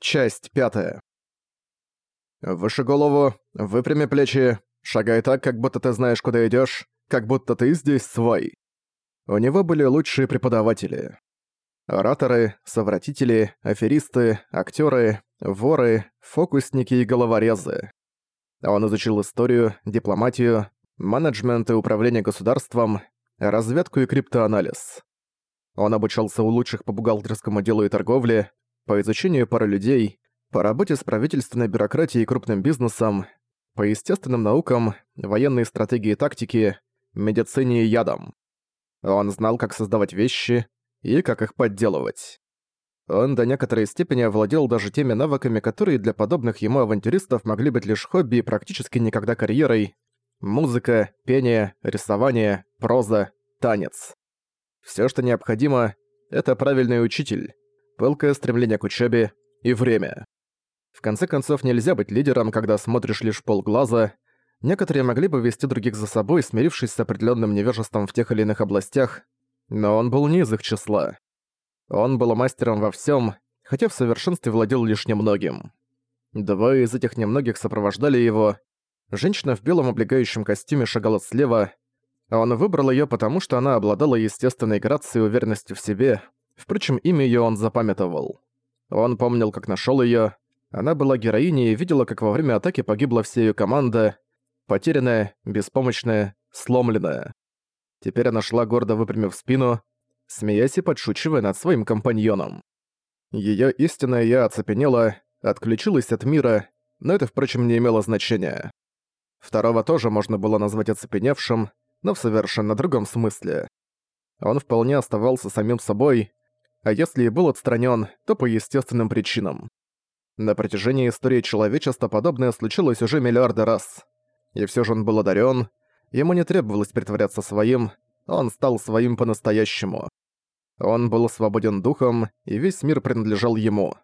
Часть пятая. Выше голову, выпрями плечи, шагай так, как будто ты знаешь, куда идёшь, как будто ты здесь свой. У него были лучшие преподаватели. Ораторы, совратители, аферисты, актёры, воры, фокусники и головорезы. Он изучил историю, дипломатию, менеджмент и управление государством, разведку и криптоанализ. Он обучался у лучших по бухгалтерскому делу и торговле, по изучению пары людей, по работе с правительственной бюрократией и крупным бизнесом, по естественным наукам, военной стратегии и тактике, медицине и ядам. Он знал, как создавать вещи и как их подделывать. Он до некоторой степени овладел даже теми навыками, которые для подобных ему авантюристов могли быть лишь хобби и практически никогда карьерой. Музыка, пение, рисование, проза, танец. Все, что необходимо, это правильный учитель, пылкое стремление к учебе и время. В конце концов, нельзя быть лидером, когда смотришь лишь полглаза. Некоторые могли бы вести других за собой, смирившись с определенным невежеством в тех или иных областях, но он был не из их числа. Он был мастером во всем, хотя в совершенстве владел лишь немногим. Двое из этих немногих сопровождали его. Женщина в белом облегающем костюме шагала слева. Он выбрал ее, потому что она обладала естественной грацией и уверенностью в себе, Впрочем, имя её он запамятовал. Он помнил, как нашёл её. Она была героиней и видела, как во время атаки погибла вся её команда. Потерянная, беспомощная, сломленная. Теперь она шла гордо выпрямив спину, смеясь и подшучивая над своим компаньоном. Её истинное «я» оцепенело, отключилась от мира, но это, впрочем, не имело значения. Второго тоже можно было назвать оцепеневшим, но в совершенно другом смысле. Он вполне оставался самим собой, а если и был отстранен, то по естественным причинам. На протяжении истории человечества подобное случилось уже миллиарды раз. И все же он был одарен, ему не требовалось притворяться своим, он стал своим по-настоящему. Он был свободен духом, и весь мир принадлежал ему.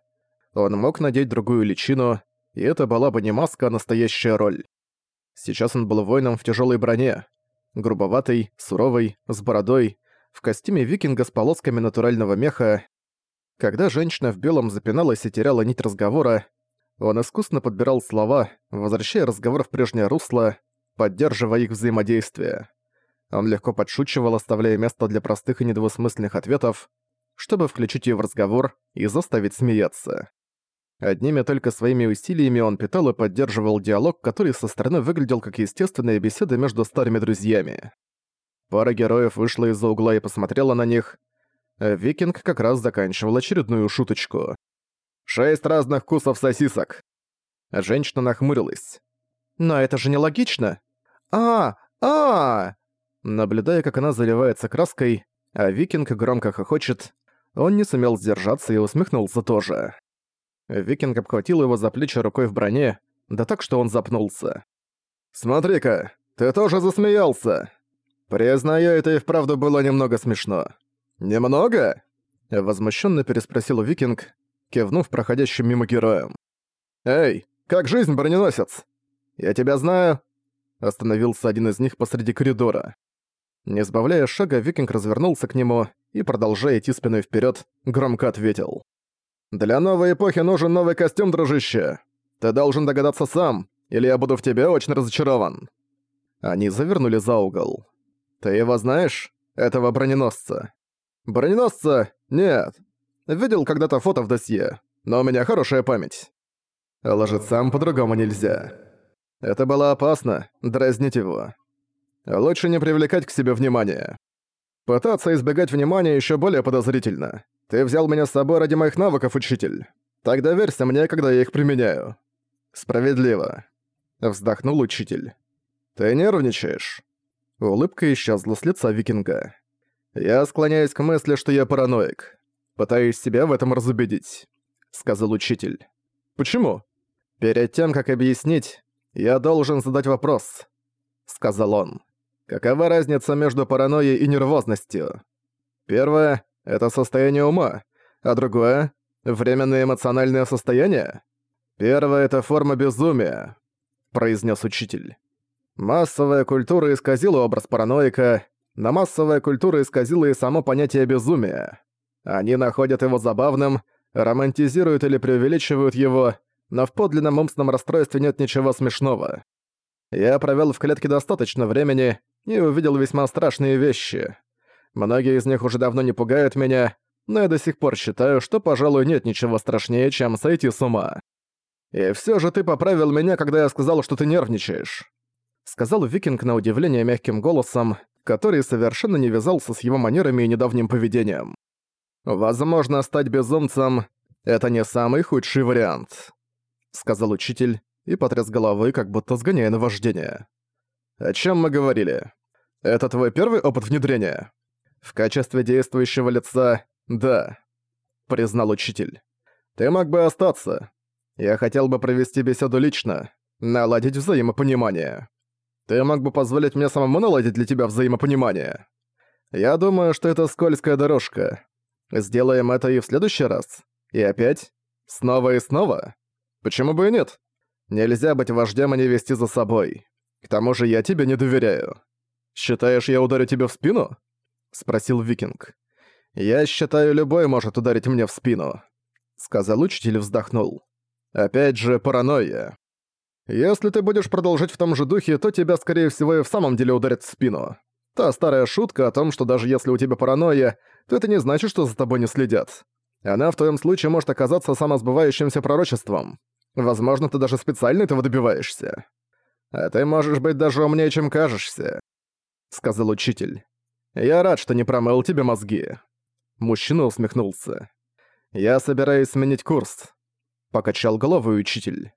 Он мог надеть другую личину, и это была бы не маска, а настоящая роль. Сейчас он был воином в тяжелой броне. Грубоватый, суровый, с бородой, в костюме викинга с полосками натурального меха. Когда женщина в белом запиналась и теряла нить разговора, он искусно подбирал слова, возвращая разговор в прежнее русло, поддерживая их взаимодействие. Он легко подшучивал, оставляя место для простых и недвусмысленных ответов, чтобы включить её в разговор и заставить смеяться. Одними только своими усилиями он питал и поддерживал диалог, который со стороны выглядел как естественная беседа между старыми друзьями. Пара героев вышла из-за угла и посмотрела на них. Викинг как раз заканчивал очередную шуточку. «Шесть разных вкусов сосисок!» Женщина нахмурилась. «Но это же нелогично!» а а, Наблюдая, как она заливается краской, а Викинг громко хохочет, он не сумел сдержаться и усмехнулся тоже. Викинг обхватил его за плечи рукой в броне, да так, что он запнулся. «Смотри-ка, ты тоже засмеялся!» «Признаю, это и вправду было немного смешно». «Немного?» — возмущенно переспросил Викинг, кивнув проходящим мимо героям. «Эй, как жизнь, броненосец?» «Я тебя знаю», — остановился один из них посреди коридора. Не сбавляя шага, Викинг развернулся к нему и, продолжая идти спиной вперед, громко ответил. «Для новой эпохи нужен новый костюм, дружище. Ты должен догадаться сам, или я буду в тебе очень разочарован». Они завернули за угол. «Ты его знаешь? Этого броненосца?» «Броненосца? Нет. Видел когда-то фото в досье, но у меня хорошая память. Ложиться по-другому нельзя. Это было опасно, дразнить его. Лучше не привлекать к себе внимания. Пытаться избегать внимания еще более подозрительно. Ты взял меня с собой ради моих навыков, учитель. Так доверься мне, когда я их применяю. Справедливо. Вздохнул учитель. Ты нервничаешь? Улыбка исчезла с лица викинга. «Я склоняюсь к мысли, что я параноик. Пытаюсь себя в этом разубедить», — сказал учитель. «Почему?» «Перед тем, как объяснить, я должен задать вопрос», — сказал он. «Какова разница между паранойей и нервозностью? Первое — это состояние ума, а другое — временное эмоциональное состояние? Первое — это форма безумия», — произнес учитель. Массовая культура исказила образ параноика, но массовая культура исказила и само понятие безумия. Они находят его забавным, романтизируют или преувеличивают его, но в подлинном умственном расстройстве нет ничего смешного. Я провел в клетке достаточно времени и увидел весьма страшные вещи. Многие из них уже давно не пугают меня, но я до сих пор считаю, что, пожалуй, нет ничего страшнее, чем сойти с ума. И все же ты поправил меня, когда я сказал, что ты нервничаешь. Сказал Викинг на удивление мягким голосом, который совершенно не вязался с его манерами и недавним поведением. Возможно, стать безумцем — это не самый худший вариант, сказал учитель и потряс головой, как будто сгоняя наваждение. О чем мы говорили? Это твой первый опыт внедрения? В качестве действующего лица «Да», — признал учитель. «Ты мог бы остаться. Я хотел бы провести беседу лично, наладить взаимопонимание. Ты мог бы позволить мне самому наладить для тебя взаимопонимание. Я думаю, что это скользкая дорожка. Сделаем это и в следующий раз. И опять? Снова и снова? Почему бы и нет? Нельзя быть вождем и не вести за собой. К тому же я тебе не доверяю. Считаешь, я ударю тебе в спину?» — спросил Викинг. «Я считаю, любой может ударить мне в спину», — сказал учитель и вздохнул. «Опять же, паранойя. Если ты будешь продолжать в том же духе, то тебя, скорее всего, и в самом деле ударят в спину. Та старая шутка о том, что даже если у тебя паранойя, то это не значит, что за тобой не следят. Она в твоем случае может оказаться самосбывающимся пророчеством. Возможно, ты даже специально этого добиваешься. А ты можешь быть даже умнее, чем кажешься», — сказал учитель. «Я рад, что не промыл тебе мозги». Мужчина усмехнулся. «Я собираюсь сменить курс», — покачал головой учитель.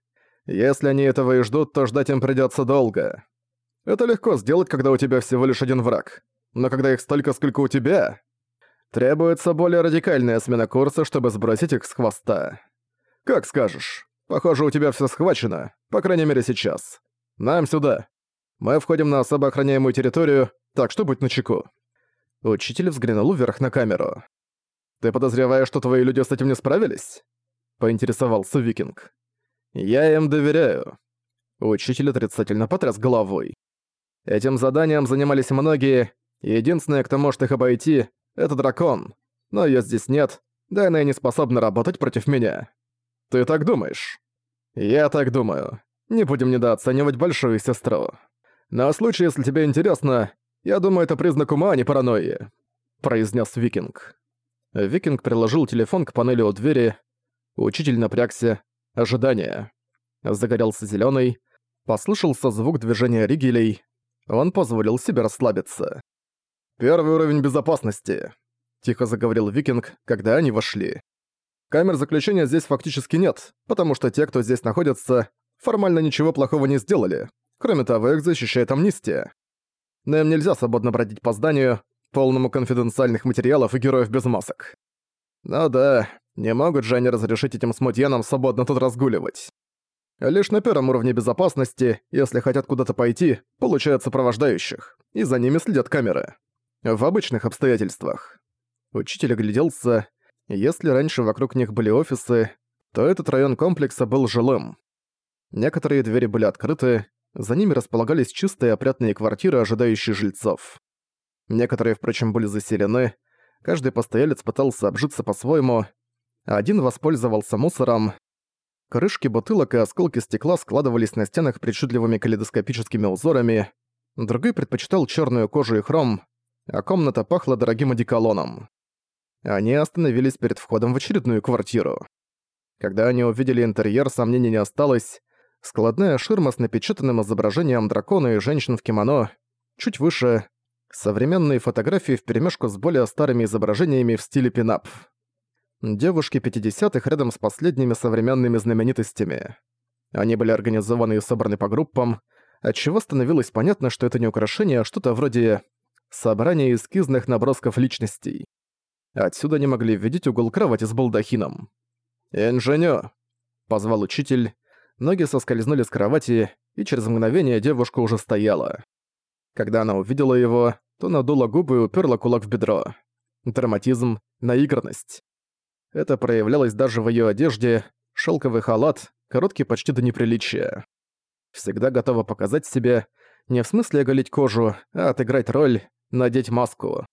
«Если они этого и ждут, то ждать им придётся долго. Это легко сделать, когда у тебя всего лишь один враг. Но когда их столько, сколько у тебя, требуется более радикальная смена курса, чтобы сбросить их с хвоста. Как скажешь. Похоже, у тебя всё схвачено, по крайней мере сейчас. Нам сюда. Мы входим на особо охраняемую территорию, так что будь начеку. Учитель взглянул вверх на камеру. «Ты подозреваешь, что твои люди с этим не справились?» — поинтересовался Викинг. «Я им доверяю». Учитель отрицательно потряс головой. «Этим заданием занимались многие, и единственное, кто может их обойти, — это дракон. Но её здесь нет, да она и не способна работать против меня. Ты так думаешь?» «Я так думаю. Не будем недооценивать большую сестру. На случай, если тебе интересно, я думаю, это признак ума, а не паранойи», — произнес Викинг. Викинг приложил телефон к панели у двери. Учитель напрягся. Ожидание. Загорелся зеленый. Послышался звук движения ригелей. Он позволил себе расслабиться. «Первый уровень безопасности», — тихо заговорил Викинг, когда они вошли. «Камер заключения здесь фактически нет, потому что те, кто здесь находится, формально ничего плохого не сделали. Кроме того, их защищает амнистия но им нельзя свободно бродить по зданию, полному конфиденциальных материалов и героев без масок. Ну да, не могут же они разрешить этим смутьянам свободно тут разгуливать. Лишь на первом уровне безопасности, если хотят куда-то пойти, получают сопровождающих, и за ними следят камеры. В обычных обстоятельствах. Учитель огляделся. Если раньше вокруг них были офисы, то этот район комплекса был жилым. Некоторые двери были открыты, за ними располагались чистые опрятные квартиры, ожидающие жильцов. Некоторые, впрочем, были заселены, каждый постоялец пытался обжиться по-своему, один воспользовался мусором. Крышки бутылок и осколки стекла складывались на стенах причудливыми калейдоскопическими узорами, другой предпочитал черную кожу и хром, а комната пахла дорогим одеколоном. Они остановились перед входом в очередную квартиру. Когда они увидели интерьер, сомнений не осталось, складная ширма с напечатанным изображением дракона и женщин в кимоно, чуть выше — современные фотографии вперемешку с более старыми изображениями в стиле пинап. Девушки 50-х рядом с последними современными знаменитостями. Они были организованы и собраны по группам, отчего становилось понятно, что это не украшение, а что-то вроде собрания эскизных набросков личностей. Отсюда не могли видеть угол кровати с балдахином. «Инженё!» — позвал учитель, Ноги соскользнули с кровати, и через мгновение девушка уже стояла. Когда она увидела его, то надула губы и уперла кулак в бедро. Драматизм, наигранность. Это проявлялось даже в её одежде, шелковый халат, короткий почти до неприличия. Всегда готова показать себе, не в смысле оголить кожу, а отыграть роль, надеть маску.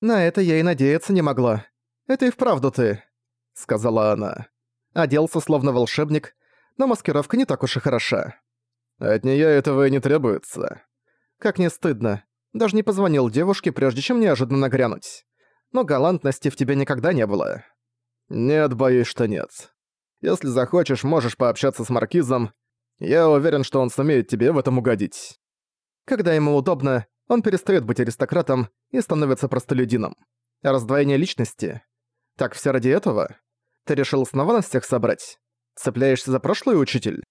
«На это я и надеяться не могла. Это и вправду ты», — сказала она. Оделся словно волшебник, но маскировка не так уж и хороша. От неё этого и не требуется. Как не стыдно. Даже не позвонил девушке, прежде чем неожиданно нагрянуть. Но галантности в тебе никогда не было. Нет, боюсь, что нет. Если захочешь, можешь пообщаться с Маркизом. Я уверен, что он сумеет тебе в этом угодить. Когда ему удобно, он перестает быть аристократом и становится простолюдином. Раздвоение личности. Так все ради этого? Ты решил снова нас всех собрать? Цепляешься за прошлый учитель?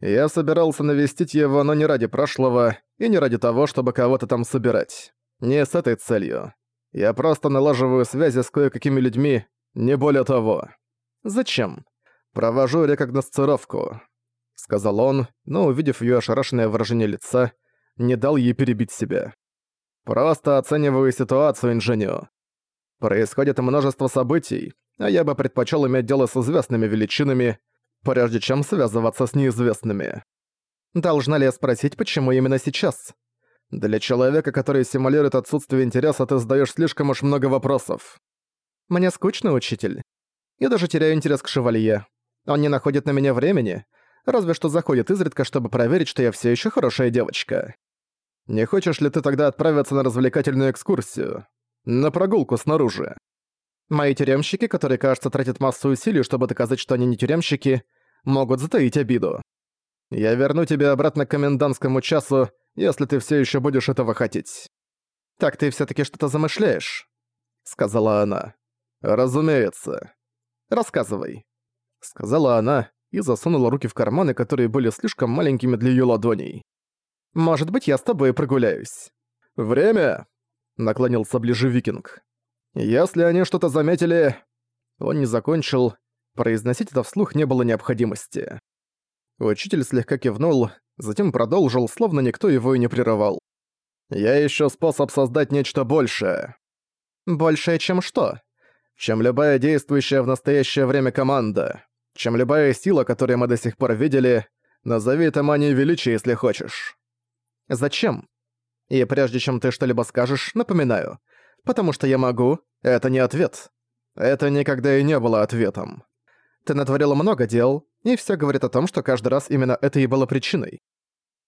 Я собирался навестить его, но не ради прошлого и не ради того, чтобы кого-то там собирать. Не с этой целью. Я просто налаживаю связи с кое-какими людьми, не более того. Зачем? Провожу рекогносцировку, сказал он, но увидев её ошарашенное выражение лица, не дал ей перебить себя. Просто оцениваю ситуацию, инженю. Происходит множество событий, а я бы предпочел иметь дело с известными величинами, прежде чем связываться с неизвестными. Должна ли я спросить, почему именно сейчас? Для человека, который симулирует отсутствие интереса, ты задаешь слишком уж много вопросов. Мне скучно, учитель. Я даже теряю интерес к шевалье. Он не находит на меня времени, разве что заходит изредка, чтобы проверить, что я все еще хорошая девочка. Не хочешь ли ты тогда отправиться на развлекательную экскурсию? На прогулку снаружи? Мои тюремщики, которые, кажется, тратят массу усилий, чтобы доказать, что они не тюремщики, могут затаить обиду. Я верну тебя обратно к комендантскому часу, если ты все еще будешь этого хотеть. Так ты все таки что-то замышляешь?» — сказала она. «Разумеется. Рассказывай», — сказала она и засунула руки в карманы, которые были слишком маленькими для ее ладоней. «Может быть, я с тобой прогуляюсь». «Время!» — наклонился ближе викинг. «Если они что-то заметили...» Он не закончил. Произносить это вслух не было необходимости. Учитель слегка кивнул, затем продолжил, словно никто его и не прерывал. «Я ищу способ создать нечто большее». «Большее чем что?» «Чем любая действующая в настоящее время команда. Чем любая сила, которую мы до сих пор видели. Назови это манией величия, если хочешь». «Зачем?» «И прежде чем ты что-либо скажешь, напоминаю — потому что я могу, это не ответ. Это никогда и не было ответом. Ты натворила много дел, и все говорит о том, что каждый раз именно это и было причиной.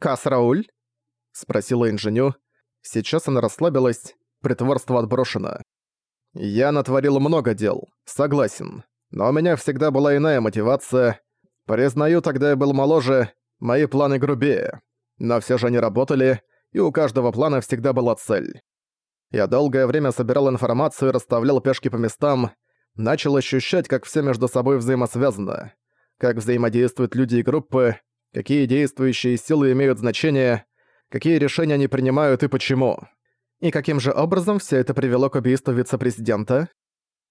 «Кас Рауль?» — спросила инженю. Сейчас она расслабилась, притворство отброшено. «Я натворил много дел, согласен. Но у меня всегда была иная мотивация. Признаю, тогда я был моложе, мои планы грубее. Но все же они работали, и у каждого плана всегда была цель. Я долгое время собирал информацию и расставлял пешки по местам, начал ощущать, как все между собой взаимосвязано, как взаимодействуют люди и группы, какие действующие силы имеют значение, какие решения они принимают и почему. И каким же образом все это привело к убийству вице-президента?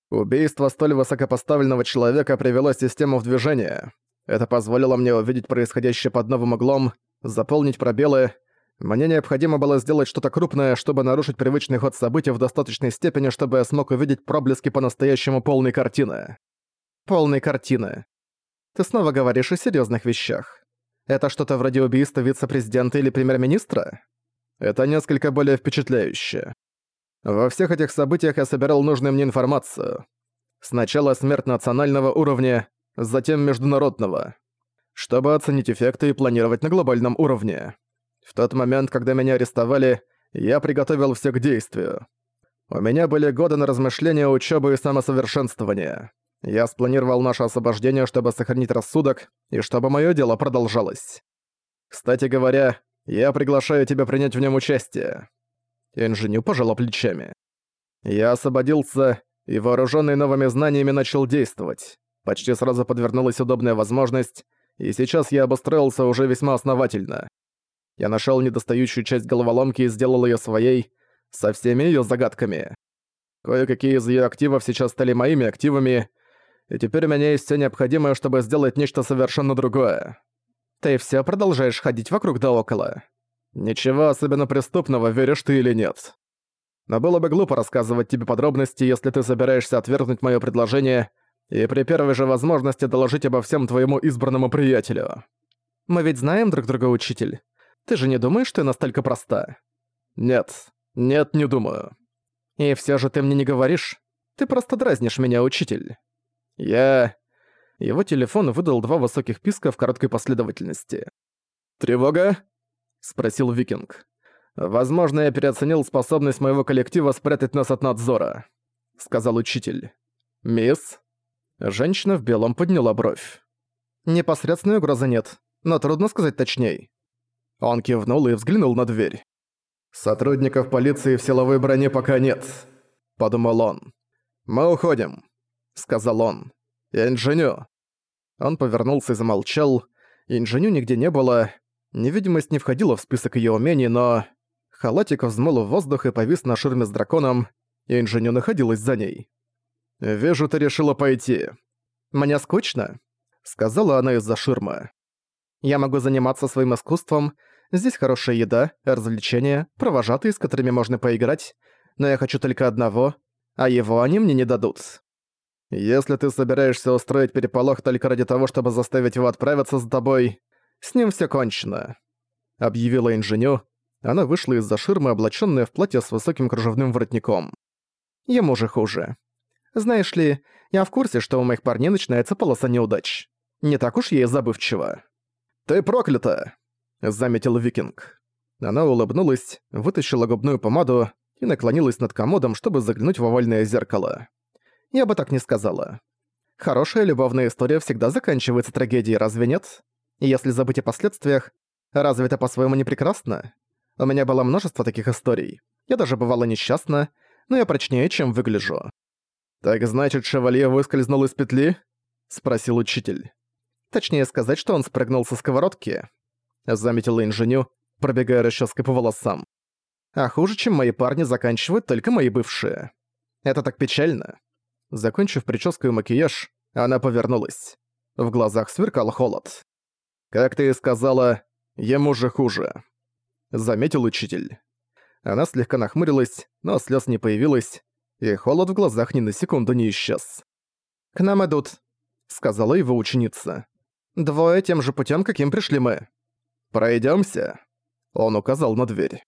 Убийство столь высокопоставленного человека привело систему в движение. Это позволило мне увидеть происходящее под новым углом, заполнить пробелы, мне необходимо было сделать что-то крупное, чтобы нарушить привычный ход событий в достаточной степени, чтобы я смог увидеть проблески по-настоящему полной картины. Полной картины. Ты снова говоришь о серьезных вещах. Это что-то вроде убийства вице-президента или премьер-министра? Это несколько более впечатляюще. Во всех этих событиях я собирал нужную мне информацию. Сначала смерть национального уровня, затем международного. Чтобы оценить эффекты и планировать на глобальном уровне. В тот момент, когда меня арестовали, я приготовил все к действию. У меня были годы на размышления, учебы и самосовершенствование. Я спланировал наше освобождение, чтобы сохранить рассудок, и чтобы мое дело продолжалось. Кстати говоря, я приглашаю тебя принять в нем участие. Инженю пожала плечами. Я освободился и, вооруженный новыми знаниями, начал действовать. Почти сразу подвернулась удобная возможность, и сейчас я обустроился уже весьма основательно. Я нашел недостающую часть головоломки и сделал ее своей, со всеми ее загадками. Кое-какие из ее активов сейчас стали моими активами, и теперь у меня есть все необходимое, чтобы сделать нечто совершенно другое. Ты все продолжаешь ходить вокруг да около. Ничего особенно преступного, веришь ты или нет. Но было бы глупо рассказывать тебе подробности, если ты собираешься отвергнуть мое предложение и при первой же возможности доложить обо всем твоему избранному приятелю. Мы ведь знаем друг друга, учитель. Ты же не думаешь, что я настолько проста? Нет, нет, не думаю. И все же ты мне не говоришь. Ты просто дразнишь меня, учитель. Я... Его телефон выдал два высоких писка в короткой последовательности. «Тревога?» — спросил Викинг. «Возможно, я переоценил способность моего коллектива спрятать нас от надзора», — сказал учитель. «Мисс?» Женщина в белом подняла бровь. «Непосредственной угрозы нет, но трудно сказать точней». Он кивнул и взглянул на дверь. «Сотрудников полиции в силовой броне пока нет», — подумал он. «Мы уходим», — сказал он. «Инженю». Он повернулся и замолчал. Инженю нигде не было. Невидимость не входила в список её умений, но... Халатик взмыл в воздух и повис на ширме с драконом, и Инженю находилась за ней. «Вижу, ты решила пойти». «Мне скучно», — сказала она из-за ширмы. «Я могу заниматься своим искусством, здесь хорошая еда, развлечения, провожатые, с которыми можно поиграть, но я хочу только одного, а его они мне не дадут. Если ты собираешься устроить переполох только ради того, чтобы заставить его отправиться с тобой, с ним все кончено», — объявила инженю. Она вышла из-за ширмы, облачённая в платье с высоким кружевным воротником. Ему же хуже. Знаешь ли, я в курсе, что у моих парней начинается полоса неудач. Не так уж я и забывчива. «Ты проклята!» — заметил Викинг. Она улыбнулась, вытащила губную помаду и наклонилась над комодом, чтобы заглянуть в овальное зеркало. Я бы так не сказала. Хорошая любовная история всегда заканчивается трагедией, разве нет? И если забыть о последствиях, разве это по-своему не прекрасно? У меня было множество таких историй. Я даже бывала несчастна, но я прочнее, чем выгляжу. «Так значит, шевалье выскользнул из петли?» — спросил учитель. Точнее сказать, что он спрыгнул со сковородки. Заметила инженю, пробегая расческой по волосам. А хуже, чем мои парни, заканчивают только мои бывшие. Это так печально. Закончив прическу и макияж, она повернулась. В глазах сверкал холод. «Как ты и сказала, ему же хуже», — заметил учитель. Она слегка нахмурилась, но слез не появилось, и холод в глазах ни на секунду не исчез. «К нам идут», — сказала его ученица. «Двое тем же путем, каким пришли мы». Пройдемся. Он указал на дверь.